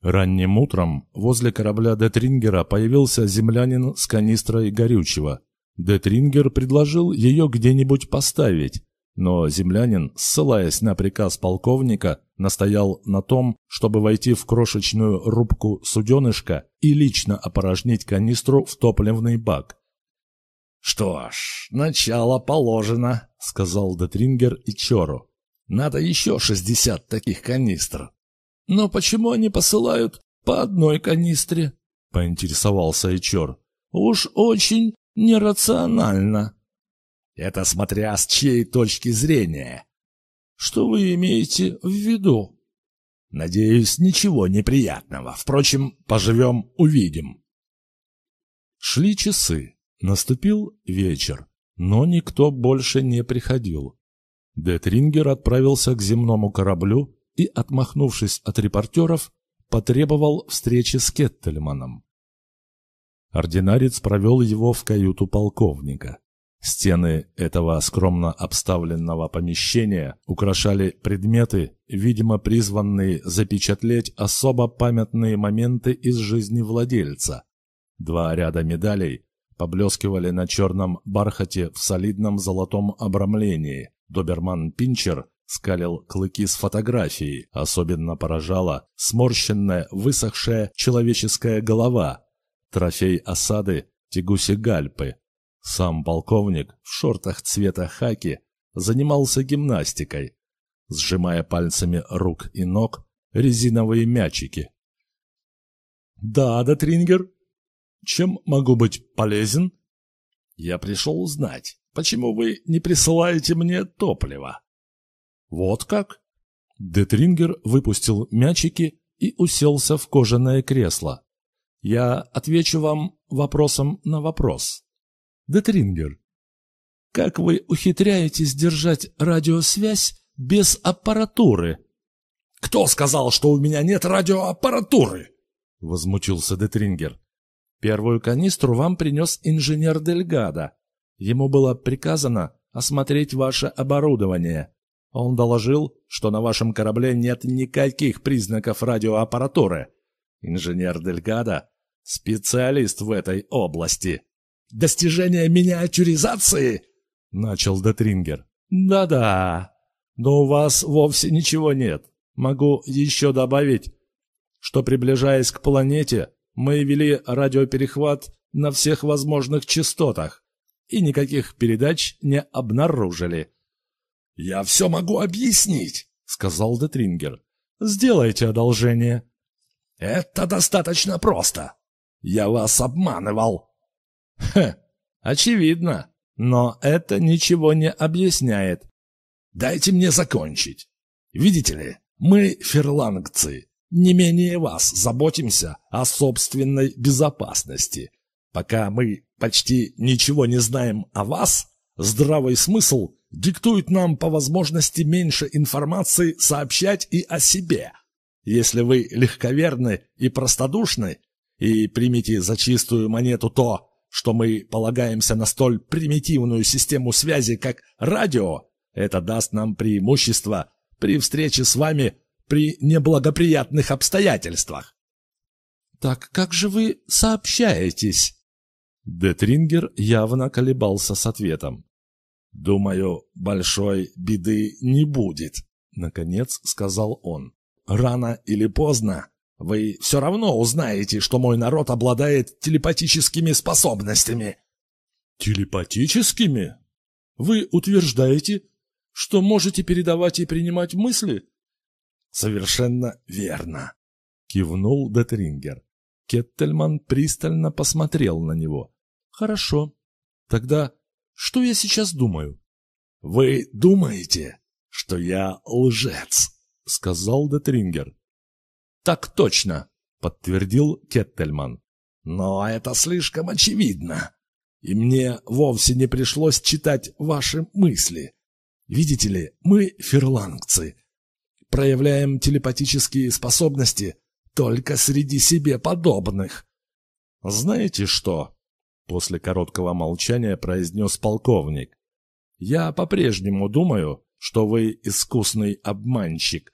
Ранним утром возле корабля Детрингера появился землянин с канистрой горючего. Детрингер предложил ее где-нибудь поставить, но землянин, ссылаясь на приказ полковника, настоял на том, чтобы войти в крошечную рубку суденышка и лично опорожнить канистру в топливный бак. «Что ж, начало положено», — сказал Детрингер и Чору. «Надо еще шестьдесят таких канистр». Но почему они посылают по одной канистре», — поинтересовался Эчор. «Уж очень нерационально». «Это смотря с чьей точки зрения». «Что вы имеете в виду?» «Надеюсь, ничего неприятного. Впрочем, поживем — увидим». Шли часы. Наступил вечер, но никто больше не приходил. Детрингер отправился к земному кораблю и, отмахнувшись от репортеров, потребовал встречи с Кеттельманом. Ординарец провел его в каюту полковника. Стены этого скромно обставленного помещения украшали предметы, видимо, призванные запечатлеть особо памятные моменты из жизни владельца. Два ряда медалей поблескивали на черном бархате в солидном золотом обрамлении. Доберман Пинчер скалил клыки с фотографией. Особенно поражала сморщенная, высохшая человеческая голова. Трофей осады Тягуси Гальпы. Сам полковник в шортах цвета хаки занимался гимнастикой, сжимая пальцами рук и ног резиновые мячики. «Да, да, Трингер, чем могу быть полезен?» «Я пришел узнать, почему вы не присылаете мне топливо?» «Вот как?» Детрингер выпустил мячики и уселся в кожаное кресло. «Я отвечу вам вопросом на вопрос. Детрингер, как вы ухитряетесь держать радиосвязь без аппаратуры?» «Кто сказал, что у меня нет радиоаппаратуры?» — возмутился Детрингер. «Первую канистру вам принес инженер Дельгада. Ему было приказано осмотреть ваше оборудование. Он доложил, что на вашем корабле нет никаких признаков радиоаппаратуры. Инженер Дельгадо – специалист в этой области. «Достижение миниатюризации?» – начал Детрингер. «Да-да, но у вас вовсе ничего нет. Могу еще добавить, что, приближаясь к планете, мы вели радиоперехват на всех возможных частотах и никаких передач не обнаружили». «Я все могу объяснить», — сказал Детрингер. «Сделайте одолжение». «Это достаточно просто. Я вас обманывал». «Хе, очевидно. Но это ничего не объясняет». «Дайте мне закончить. Видите ли, мы, ферлангцы, не менее вас заботимся о собственной безопасности. Пока мы почти ничего не знаем о вас, здравый смысл диктует нам по возможности меньше информации сообщать и о себе. Если вы легковерны и простодушны, и примите за чистую монету то, что мы полагаемся на столь примитивную систему связи, как радио, это даст нам преимущество при встрече с вами при неблагоприятных обстоятельствах. «Так как же вы сообщаетесь?» Детрингер явно колебался с ответом. «Думаю, большой беды не будет», — наконец сказал он. «Рано или поздно вы все равно узнаете, что мой народ обладает телепатическими способностями». «Телепатическими? Вы утверждаете, что можете передавать и принимать мысли?» «Совершенно верно», — кивнул Детрингер. Кеттельман пристально посмотрел на него. «Хорошо. Тогда что я сейчас думаю? — Вы думаете, что я лжец? — сказал Детрингер. — Так точно, — подтвердил Кеттельман. — Но это слишком очевидно. И мне вовсе не пришлось читать ваши мысли. Видите ли, мы, ферлангцы, проявляем телепатические способности только среди себе подобных. Знаете что? После короткого молчания произнес полковник. «Я по-прежнему думаю, что вы искусный обманщик».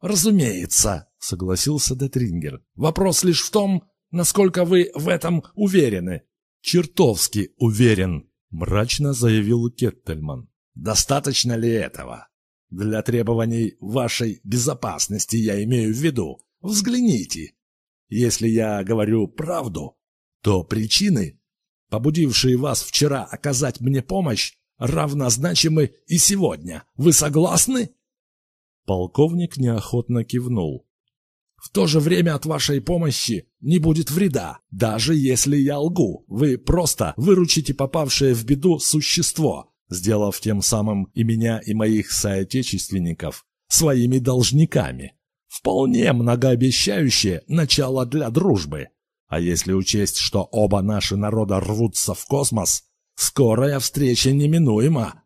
«Разумеется», — согласился Детрингер. «Вопрос лишь в том, насколько вы в этом уверены». «Чертовски уверен», — мрачно заявил Кеттельман. «Достаточно ли этого? Для требований вашей безопасности я имею в виду. Взгляните. Если я говорю правду, то причины побудившие вас вчера оказать мне помощь, равнозначимы и сегодня. Вы согласны?» Полковник неохотно кивнул. В то же время от вашей помощи не будет вреда. Даже если я лгу, вы просто выручите попавшее в беду существо, сделав тем самым и меня, и моих соотечественников своими должниками. Вполне многообещающее начало для дружбы. А если учесть, что оба наши народа рвутся в космос, скорая встреча неминуема.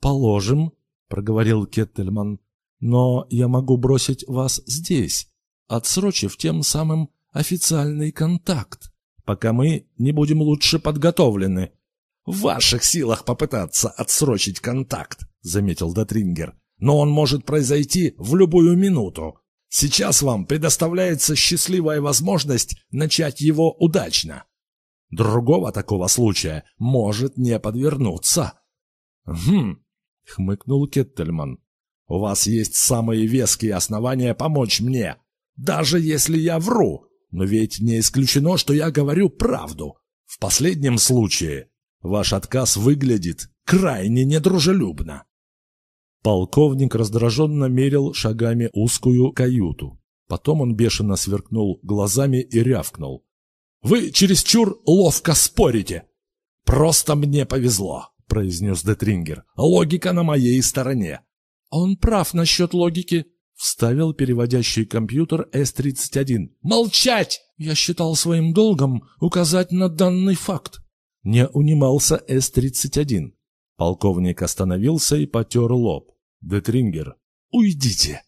«Положим», — проговорил Кеттельман, — «но я могу бросить вас здесь, отсрочив тем самым официальный контакт, пока мы не будем лучше подготовлены. «В ваших силах попытаться отсрочить контакт», — заметил Датрингер. «Но он может произойти в любую минуту. Сейчас вам предоставляется счастливая возможность начать его удачно. Другого такого случая может не подвернуться». «Хм», — хмыкнул Кеттельман. «У вас есть самые веские основания помочь мне. Даже если я вру, но ведь не исключено, что я говорю правду. В последнем случае ваш отказ выглядит крайне недружелюбно. Полковник раздраженно мерил шагами узкую каюту. Потом он бешено сверкнул глазами и рявкнул. «Вы чересчур ловко спорите!» «Просто мне повезло», — произнес Детрингер. «Логика на моей стороне». «Он прав насчет логики», Вставил переводящий компьютер С-31. «Молчать! Я считал своим долгом указать на данный факт». Не унимался С-31. Полковник остановился и потер лоб. «Детрингер, уйдите!»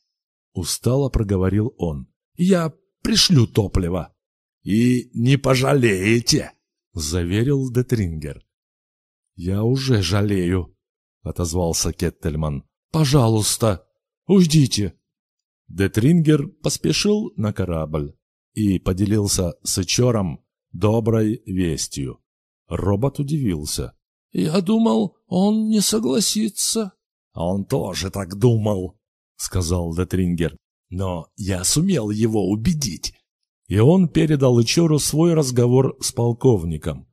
Устало проговорил он. «Я пришлю топливо». «И не пожалеете!» Заверил Детрингер. «Я уже жалею», — отозвался Кеттельман. «Пожалуйста, уйдите!» Детрингер поспешил на корабль и поделился с Ичором доброй вестью. Робот удивился. «Я думал, он не согласится». «Он тоже так думал», — сказал Детрингер. «Но я сумел его убедить». И он передал Ичору свой разговор с полковником.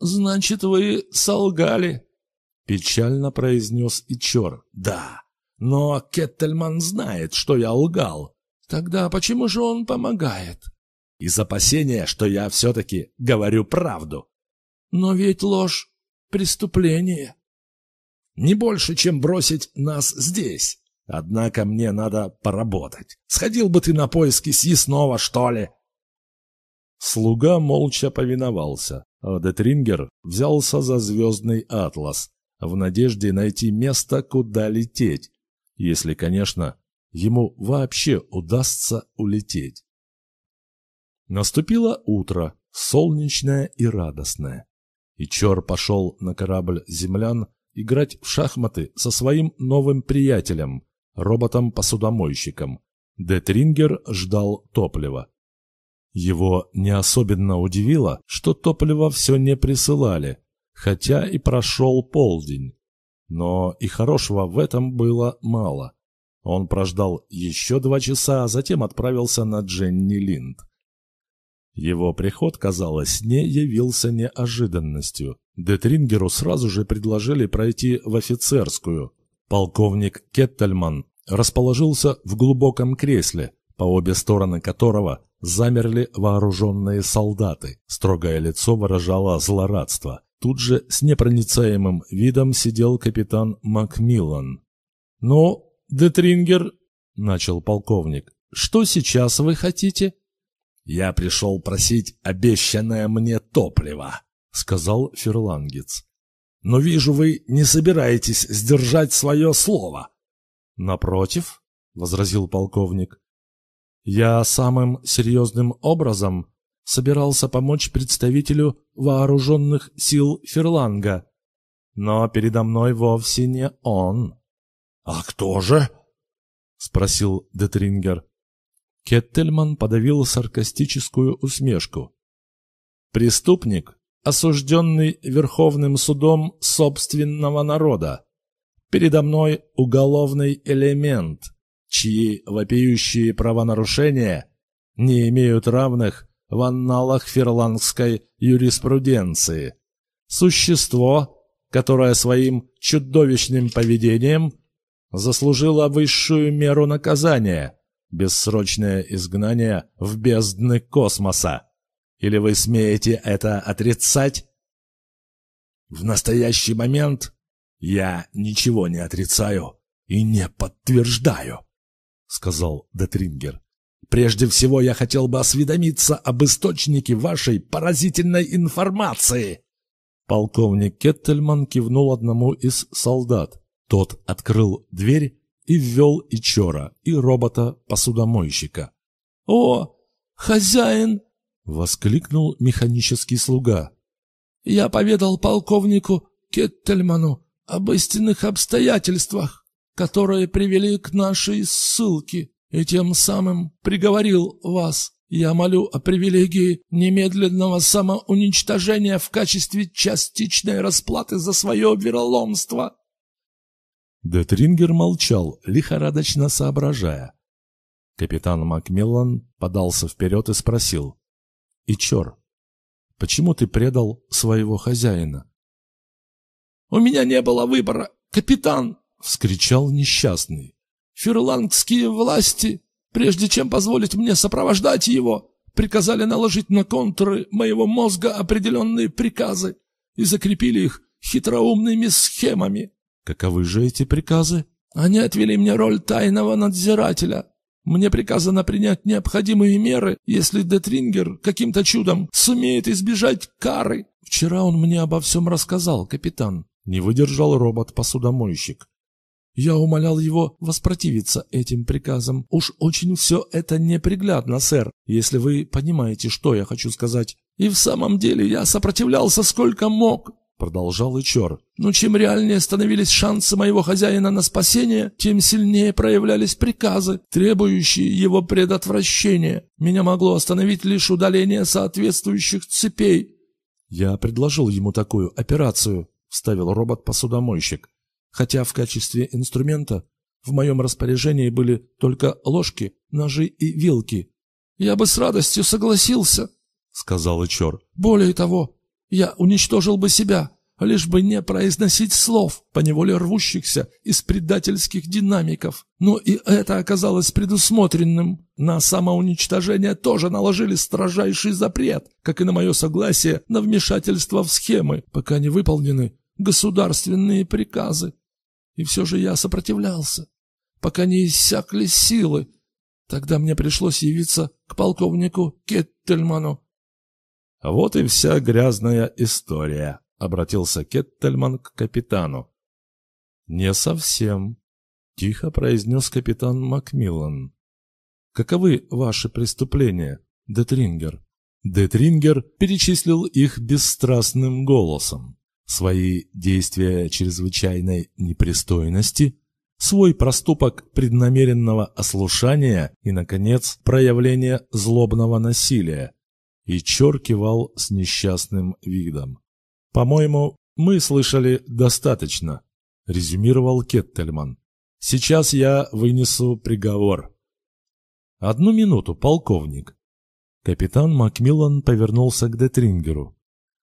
«Значит, вы солгали?» — печально произнес Ичор. «Да, но Кеттельман знает, что я лгал. Тогда почему же он помогает? Из опасения, что я все-таки говорю правду. Но ведь ложь — преступление. Не больше, чем бросить нас здесь. Однако мне надо поработать. Сходил бы ты на поиски съестного, что ли? Слуга молча повиновался, Детрингер взялся за звездный атлас в надежде найти место, куда лететь, если, конечно, ему вообще удастся улететь. Наступило утро, солнечное и радостное. И Чор пошел на корабль землян играть в шахматы со своим новым приятелем, роботом-посудомойщиком. Детрингер ждал топлива. Его не особенно удивило, что топлива все не присылали, хотя и прошел полдень. Но и хорошего в этом было мало. Он прождал еще два часа, а затем отправился на Дженни Линд. Его приход, казалось, не явился неожиданностью. Детрингеру сразу же предложили пройти в офицерскую. Полковник Кеттельман расположился в глубоком кресле, по обе стороны которого замерли вооруженные солдаты. Строгое лицо выражало злорадство. Тут же с непроницаемым видом сидел капитан Макмиллан. «Ну, Детрингер», — начал полковник, — «что сейчас вы хотите?» «Я пришел просить обещанное мне топливо», — сказал ферлангец. «Но вижу, вы не собираетесь сдержать свое слово». «Напротив», — возразил полковник, — «я самым серьезным образом собирался помочь представителю вооруженных сил Ферланга. Но передо мной вовсе не он. — А кто же? — спросил Детрингер. Кеттельман подавил саркастическую усмешку. «Преступник, осужденный Верховным судом собственного народа. Передо мной уголовный элемент, чьи вопиющие правонарушения не имеют равных в анналах ферландской юриспруденции. Существо, которое своим чудовищным поведением заслужило высшую меру наказания, бессрочное изгнание в бездны космоса. Или вы смеете это отрицать? В настоящий момент я ничего не отрицаю и не подтверждаю, сказал Детрингер. Прежде всего я хотел бы осведомиться об источнике вашей поразительной информации. Полковник Кеттельман кивнул одному из солдат. Тот открыл дверь и ввел Ичора, и робота-посудомойщика. «О, хозяин!» — воскликнул механический слуга. «Я поведал полковнику Кеттельману об истинных обстоятельствах, которые привели к нашей ссылке, и тем самым приговорил вас. Я молю о привилегии немедленного самоуничтожения в качестве частичной расплаты за свое вероломство». Детрингер молчал, лихорадочно соображая. Капитан Макмиллан подался вперед и спросил. «Ичор, почему ты предал своего хозяина?» «У меня не было выбора, капитан!» — вскричал несчастный. «Ферлангские власти, прежде чем позволить мне сопровождать его, приказали наложить на контуры моего мозга определенные приказы и закрепили их хитроумными схемами. Каковы же эти приказы? Они отвели мне роль тайного надзирателя. Мне приказано принять необходимые меры, если Детрингер каким-то чудом сумеет избежать кары. Вчера он мне обо всем рассказал, капитан. Не выдержал робот-посудомойщик. Я умолял его воспротивиться этим приказам. Уж очень все это неприглядно, сэр, если вы понимаете, что я хочу сказать. И в самом деле я сопротивлялся сколько мог продолжал Ичор. Но чем реальнее становились шансы моего хозяина на спасение, тем сильнее проявлялись приказы, требующие его предотвращения. Меня могло остановить лишь удаление соответствующих цепей. Я предложил ему такую операцию, вставил робот-посудомойщик. Хотя в качестве инструмента в моем распоряжении были только ложки, ножи и вилки. Я бы с радостью согласился, сказал Ичор. Более того, я уничтожил бы себя, лишь бы не произносить слов, поневоле рвущихся из предательских динамиков. Но и это оказалось предусмотренным. На самоуничтожение тоже наложили строжайший запрет, как и на мое согласие на вмешательство в схемы, пока не выполнены государственные приказы. И все же я сопротивлялся, пока не иссякли силы. Тогда мне пришлось явиться к полковнику Кеттельману «Вот и вся грязная история», — обратился Кеттельман к капитану. «Не совсем», — тихо произнес капитан Макмиллан. «Каковы ваши преступления, Детрингер?» Детрингер перечислил их бесстрастным голосом. Свои действия чрезвычайной непристойности, свой проступок преднамеренного ослушания и, наконец, проявление злобного насилия, и Чор кивал с несчастным видом. «По-моему, мы слышали достаточно», — резюмировал Кеттельман. «Сейчас я вынесу приговор». «Одну минуту, полковник». Капитан Макмиллан повернулся к Детрингеру.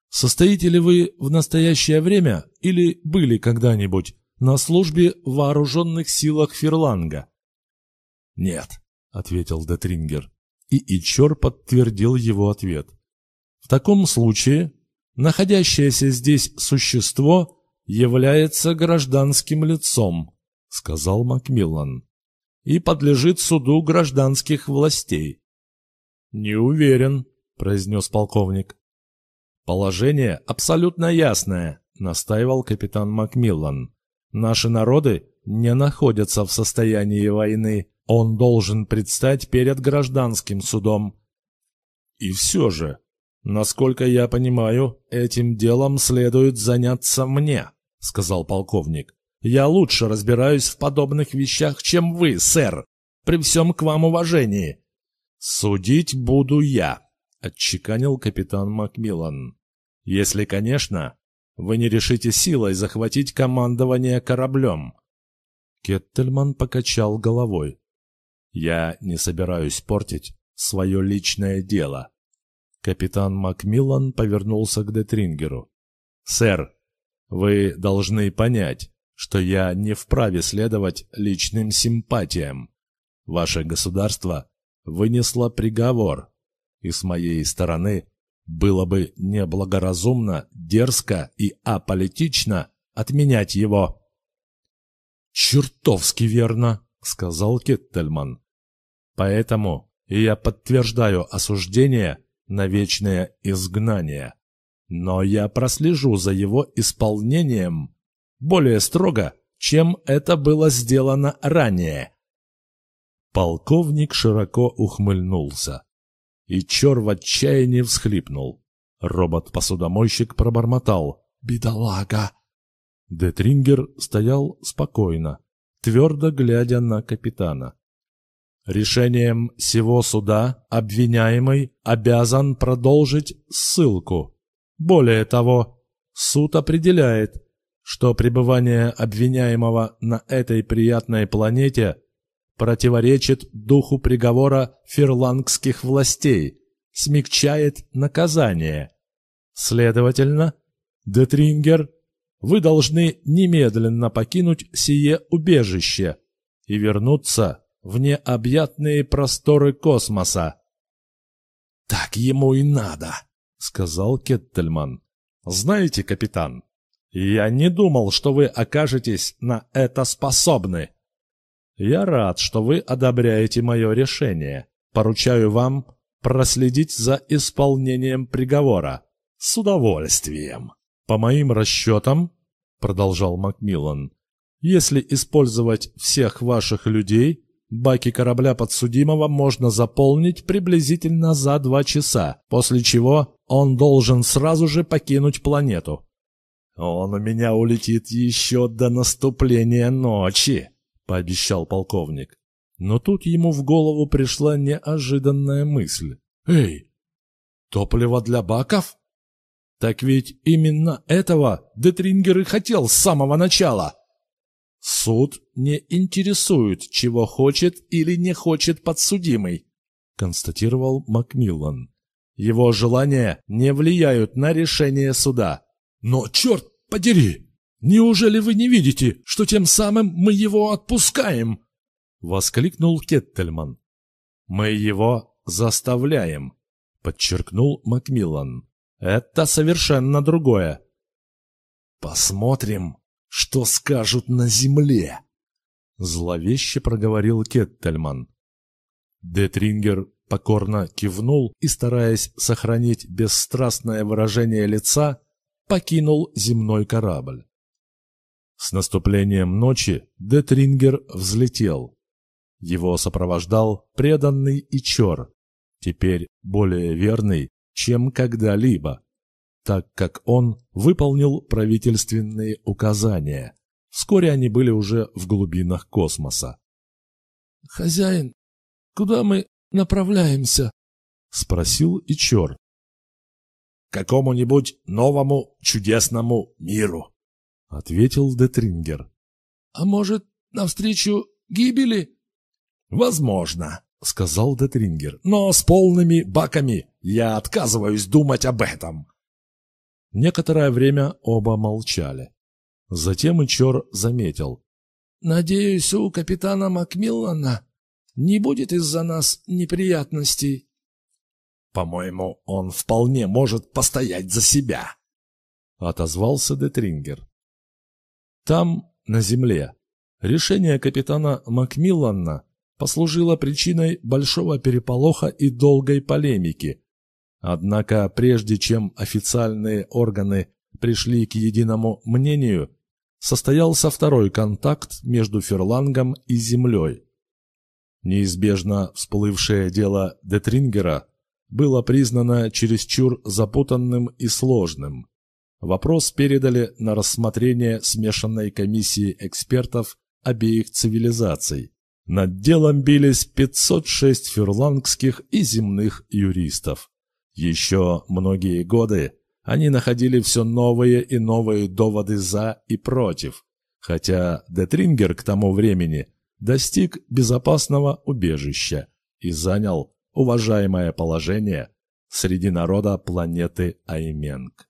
«Состоите ли вы в настоящее время или были когда-нибудь на службе в вооруженных силах Ферланга?» «Нет», — ответил Детрингер и Ичор подтвердил его ответ. В таком случае находящееся здесь существо является гражданским лицом, сказал Макмиллан, и подлежит суду гражданских властей. Не уверен, произнес полковник. Положение абсолютно ясное, настаивал капитан Макмиллан. Наши народы не находятся в состоянии войны, он должен предстать перед гражданским судом. И все же, насколько я понимаю, этим делом следует заняться мне, сказал полковник. Я лучше разбираюсь в подобных вещах, чем вы, сэр, при всем к вам уважении. Судить буду я, отчеканил капитан Макмиллан. Если, конечно, вы не решите силой захватить командование кораблем. Кеттельман покачал головой. Я не собираюсь портить свое личное дело. Капитан Макмиллан повернулся к Детрингеру. «Сэр, вы должны понять, что я не вправе следовать личным симпатиям. Ваше государство вынесло приговор, и с моей стороны было бы неблагоразумно, дерзко и аполитично отменять его. «Чертовски верно», — сказал Кеттельман. «Поэтому я подтверждаю осуждение на вечное изгнание. Но я прослежу за его исполнением более строго, чем это было сделано ранее». Полковник широко ухмыльнулся. И Чор в отчаянии всхлипнул. Робот-посудомойщик пробормотал. «Бедолага!» Детрингер стоял спокойно, твердо глядя на капитана. Решением всего суда обвиняемый обязан продолжить ссылку. Более того, суд определяет, что пребывание обвиняемого на этой приятной планете противоречит духу приговора ферлангских властей, смягчает наказание. Следовательно, Детрингер, вы должны немедленно покинуть сие убежище и вернуться в необъятные просторы космоса. «Так ему и надо», — сказал Кеттельман. «Знаете, капитан, я не думал, что вы окажетесь на это способны». Я рад, что вы одобряете мое решение. Поручаю вам проследить за исполнением приговора. С удовольствием. По моим расчетам, продолжал Макмиллан, если использовать всех ваших людей, баки корабля подсудимого можно заполнить приблизительно за два часа, после чего он должен сразу же покинуть планету. Он у меня улетит еще до наступления ночи пообещал полковник. Но тут ему в голову пришла неожиданная мысль. «Эй, топливо для баков? Так ведь именно этого Детрингер и хотел с самого начала!» «Суд не интересует, чего хочет или не хочет подсудимый», констатировал Макмиллан. «Его желания не влияют на решение суда». «Но черт подери!» Неужели вы не видите, что тем самым мы его отпускаем?» — воскликнул Кеттельман. «Мы его заставляем», — подчеркнул Макмиллан. «Это совершенно другое». «Посмотрим, что скажут на земле», — зловеще проговорил Кеттельман. Детрингер покорно кивнул и, стараясь сохранить бесстрастное выражение лица, покинул земной корабль. С наступлением ночи Детрингер взлетел. Его сопровождал преданный Ичор, теперь более верный, чем когда-либо, так как он выполнил правительственные указания. Вскоре они были уже в глубинах космоса. «Хозяин, куда мы направляемся?» — спросил Ичор. «Какому-нибудь новому чудесному миру», — ответил Детрингер. «А может, навстречу гибели?» «Возможно», — сказал Детрингер, — «но с полными баками я отказываюсь думать об этом». Некоторое время оба молчали. Затем Ичор заметил. «Надеюсь, у капитана Макмиллана не будет из-за нас неприятностей». «По-моему, он вполне может постоять за себя», — отозвался Детрингер. Там, на земле, решение капитана Макмиллана послужило причиной большого переполоха и долгой полемики. Однако прежде чем официальные органы пришли к единому мнению, состоялся второй контакт между Ферлангом и Землей. Неизбежно всплывшее дело Детрингера было признано чересчур запутанным и сложным. Вопрос передали на рассмотрение смешанной комиссии экспертов обеих цивилизаций. Над делом бились 506 ферлангских и земных юристов. Еще многие годы они находили все новые и новые доводы «за» и «против», хотя Детрингер к тому времени достиг безопасного убежища и занял уважаемое положение среди народа планеты Айменг.